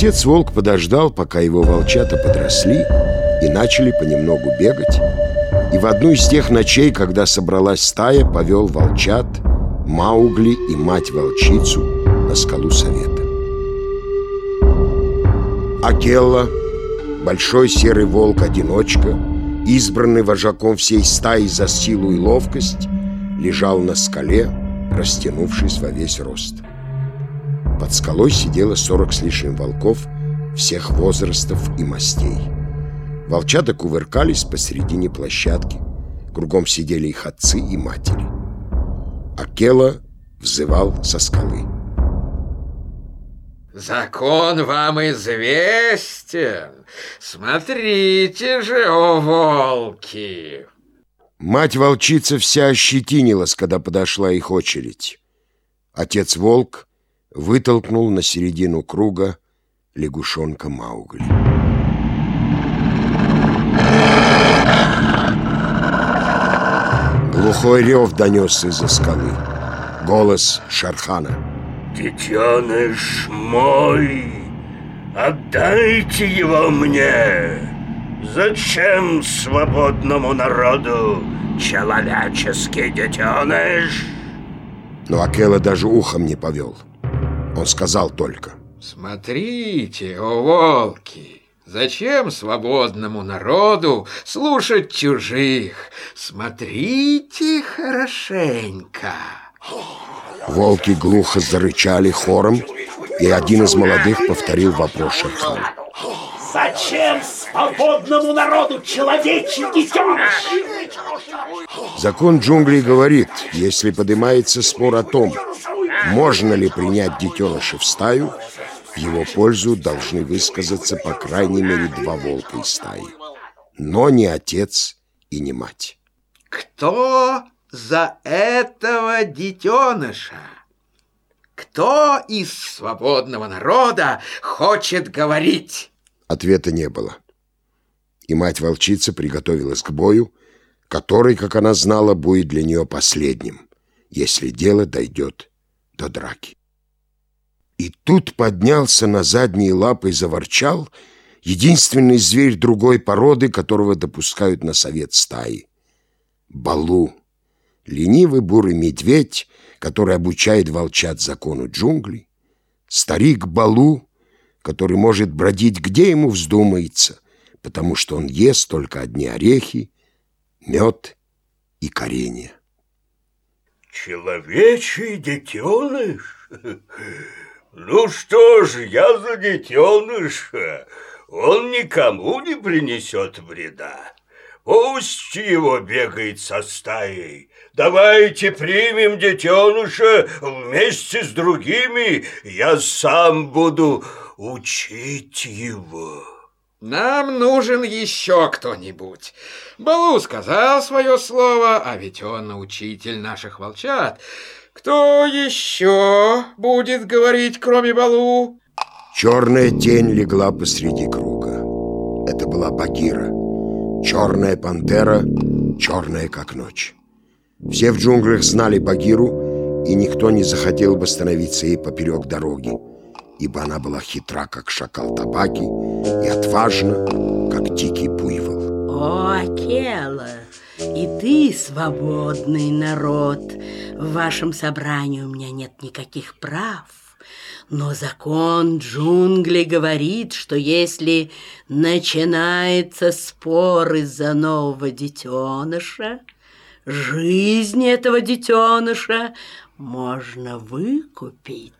Отец волк подождал, пока его волчата подросли и начали понемногу бегать. И в одну из тех ночей, когда собралась стая, повел волчат, Маугли и мать-волчицу на скалу совета. Акелла, большой серый волк-одиночка, избранный вожаком всей стаи за силу и ловкость, лежал на скале, растянувшись во весь рост. Под скалой сидело сорок с лишним волков всех возрастов и мастей. Волчата кувыркались посередине площадки. Кругом сидели их отцы и матери. Акела взывал со скалы. Закон вам известен. Смотрите же, о волки! Мать-волчица вся ощетинилась, когда подошла их очередь. Отец-волк вытолкнул на середину круга лягушонка Маугли. Глухой рев донесся из-за скалы. Голос Шархана. «Детеныш мой, отдайте его мне! Зачем свободному народу человеческий детеныш?» Но Акела даже ухом не повел. Он сказал только. Смотрите, о волки! Зачем свободному народу слушать чужих? Смотрите хорошенько. Волки глухо зарычали хором, и один из молодых повторил вопрос Шерхана. Зачем свободному народу человечий детеныш? Закон джунглей говорит, если поднимается спор о том, можно ли принять детеныша в стаю, в его пользу должны высказаться по крайней мере два волка из стаи. Но не отец и не мать. Кто за этого детеныша? Кто из свободного народа хочет говорить? Ответа не было. И мать-волчица приготовилась к бою, который, как она знала, будет для нее последним, если дело дойдет до драки. И тут поднялся на задние лапы и заворчал единственный зверь другой породы, которого допускают на совет стаи. Балу, ленивый бурый медведь, который обучает волчат закону джунглей, старик Балу, который может бродить где ему вздумается, потому что он ест только одни орехи, мед и коренья. Человечий детеныш? Ну что ж, я за детеныша. Он никому не принесет вреда. Пусть его бегает со стаей. Давайте примем детеныша вместе с другими. Я сам буду учить его. Нам нужен еще кто-нибудь. Балу сказал свое слово, а ведь он учитель наших волчат. Кто еще будет говорить, кроме Балу? Черная тень легла посреди круга. Это была Багира. Черная пантера, черная как ночь. Все в джунглях знали Багиру, и никто не захотел бы становиться ей поперек дороги ибо она была хитра, как шакал табаки, и отважна, как дикий буйвол. О, Акела, и ты свободный народ. В вашем собрании у меня нет никаких прав. Но закон джунглей говорит, что если начинается спор из-за нового детеныша, жизнь этого детеныша можно выкупить.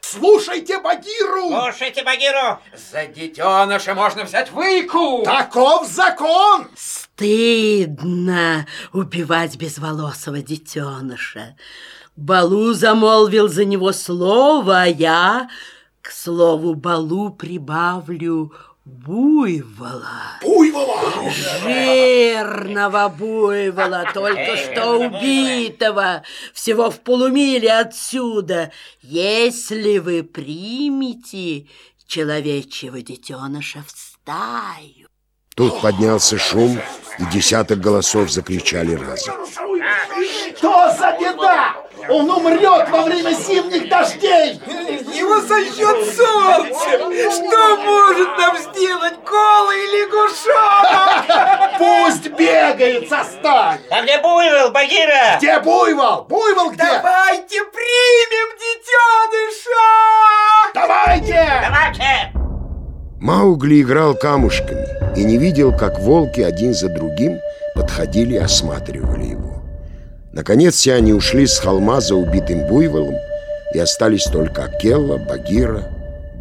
Слушайте Багиру! Слушайте Багиру! За детеныша можно взять выкуп! Таков закон! Стыдно убивать безволосого детеныша. Балу замолвил за него слово, а я к слову Балу прибавлю буйвола. Буйвола! Жирного буйвола, только что убитого, всего в полумиле отсюда. Если вы примете человечьего детеныша в стаю. Тут поднялся шум, и десяток голосов закричали разом. Что за беда? Он умрет во время зимних дождей! Его сожжет солнце! Что может нам сделать голый лягушонок? Пусть бегает со стаи! А где буйвол, Багира? Где буйвол? Буйвол где? Давайте примем детеныша! Давайте! Давайте! Маугли играл камушками и не видел, как волки один за другим подходили и осматривали его. Наконец все они ушли с холма за убитым буйволом, и остались только Акелла, Багира,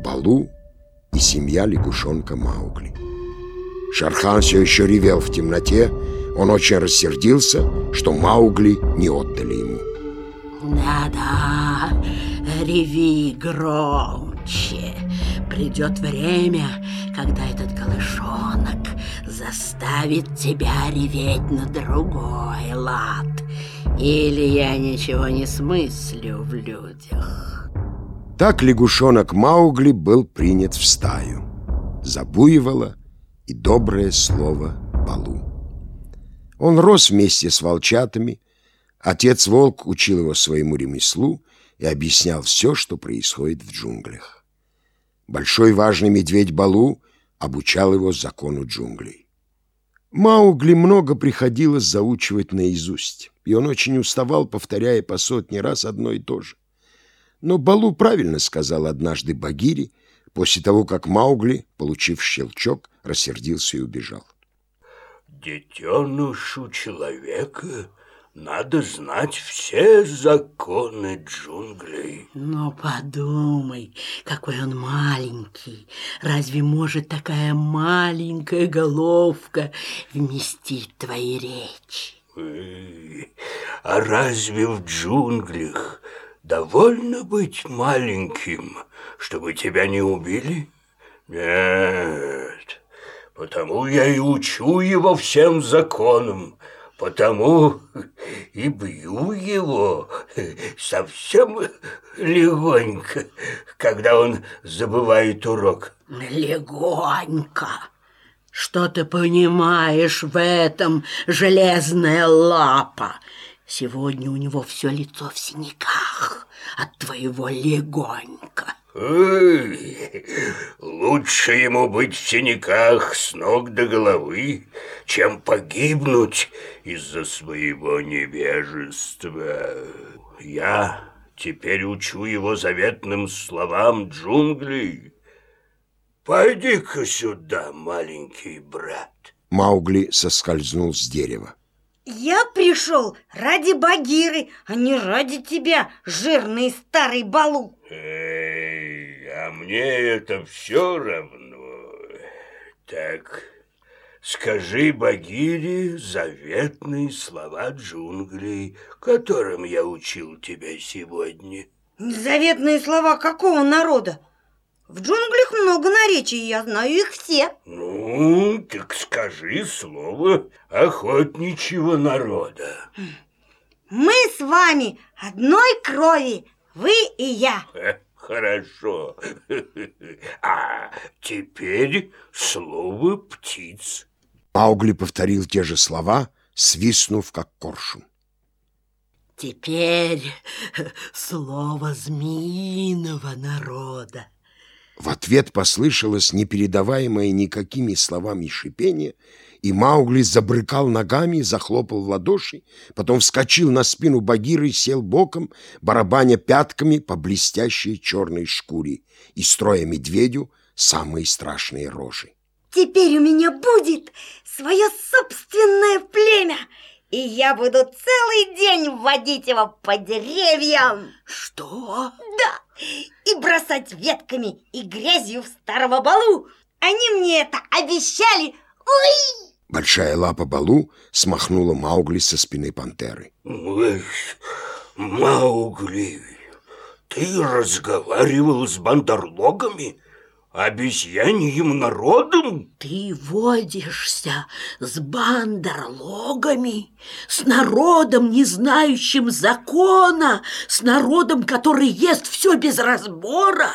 Балу и семья лягушонка Маугли. Шархан все еще ревел в темноте, он очень рассердился, что Маугли не отдали ему. Да-да, реви громче. Придет время, когда этот голышонок заставит тебя реветь на другой лад. Или я ничего не смыслю в людях. Так лягушонок Маугли был принят в стаю. За буйвола и доброе слово Балу. Он рос вместе с волчатами. Отец-волк учил его своему ремеслу и объяснял все, что происходит в джунглях. Большой важный медведь Балу обучал его закону джунглей. Маугли много приходилось заучивать наизусть, и он очень уставал, повторяя по сотни раз одно и то же. Но Балу правильно сказал однажды Багири, после того, как Маугли, получив щелчок, рассердился и убежал. Детенышу человека надо знать все законы джунглей. Но подумай, какой он маленький. Разве может такая маленькая головка вместить твои речи? А разве в джунглях довольно быть маленьким, чтобы тебя не убили? Нет, потому я и учу его всем законам, потому и бью его совсем легонько, когда он забывает урок. Легонько. Что ты понимаешь в этом, железная лапа? Сегодня у него все лицо в синяках от твоего легонько. Эй, лучше ему быть в синяках с ног до головы, чем погибнуть из-за своего невежества. Я теперь учу его заветным словам джунглей. Пойди-ка сюда, маленький брат. Маугли соскользнул с дерева. Я пришел ради Багиры, а не ради тебя, жирный старый балу. Эй, а мне это все равно. Так, скажи Багире заветные слова джунглей, которым я учил тебя сегодня. Заветные слова какого народа? В джунглях много наречий, я знаю их все. Ну, так скажи слово охотничьего народа. Мы с вами одной крови, вы и я. Э, Хорошо. А теперь слово птиц. Маугли повторил те же слова, свистнув, как коршун. Теперь слово змеиного народа. В ответ послышалось непередаваемое никакими словами шипение, и Маугли забрыкал ногами, захлопал в ладоши, потом вскочил на спину Багиры и сел боком, барабаня пятками по блестящей черной шкуре и строя медведю самые страшные рожи. Теперь у меня будет свое собственное племя, и я буду целый день водить его по деревьям. Что? Да, бросать ветками и грязью в старого балу. Они мне это обещали. Ой! Большая лапа Балу смахнула Маугли со спины пантеры. Ой, Маугли, ты разговаривал с бандерлогами, обезьяньим народом? Ты водишься с бандерлогами, с народом, не знающим закона, с народом, который ест все без разбора.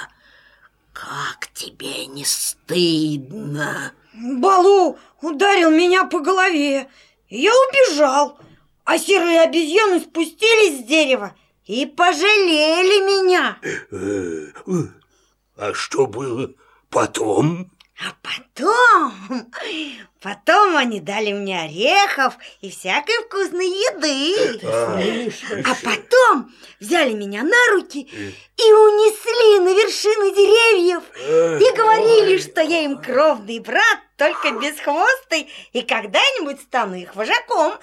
Как тебе не стыдно? Балу ударил меня по голове. Я убежал, а серые обезьяны спустились с дерева и пожалели меня. Э, э, А что было потом? А потом, потом они дали мне орехов и всякой вкусной еды. А потом взяли меня на руки и унесли на вершины деревьев. И говорили, что я им кровный брат, только бесхвостый, и когда-нибудь стану их вожаком.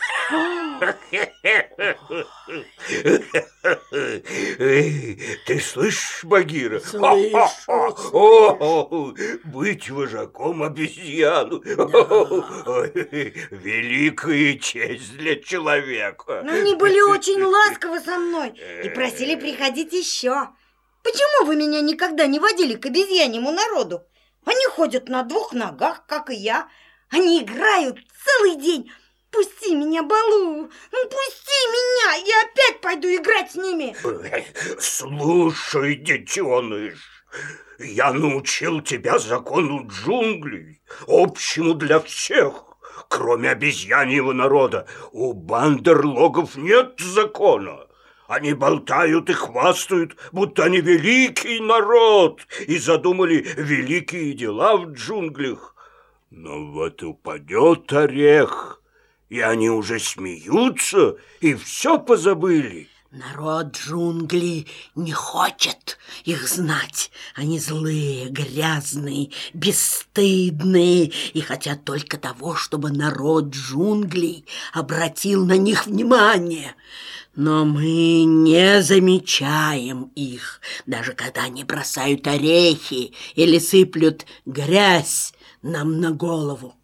Ты слышишь, Багира? Слышу. О, быть вожаком обезьяну. Великая честь для человека. Но они были очень ласковы со мной и просили приходить еще. Почему вы меня никогда не водили к обезьяньему народу? Они ходят на двух ногах, как и я. Они играют целый день. Пусти меня, Балу! Ну, пусти меня! Я опять пойду играть с ними. Слушай, детеныш, я научил тебя закону джунглей, общему для всех, кроме обезьяньего народа. У бандерлогов нет закона. Они болтают и хвастают, будто они великий народ и задумали великие дела в джунглях. Но вот упадет орех, и они уже смеются и все позабыли. Народ джунглей не хочет их знать. Они злые, грязные, бесстыдные и хотят только того, чтобы народ джунглей обратил на них внимание. Но мы не замечаем их, даже когда они бросают орехи или сыплют грязь нам на голову.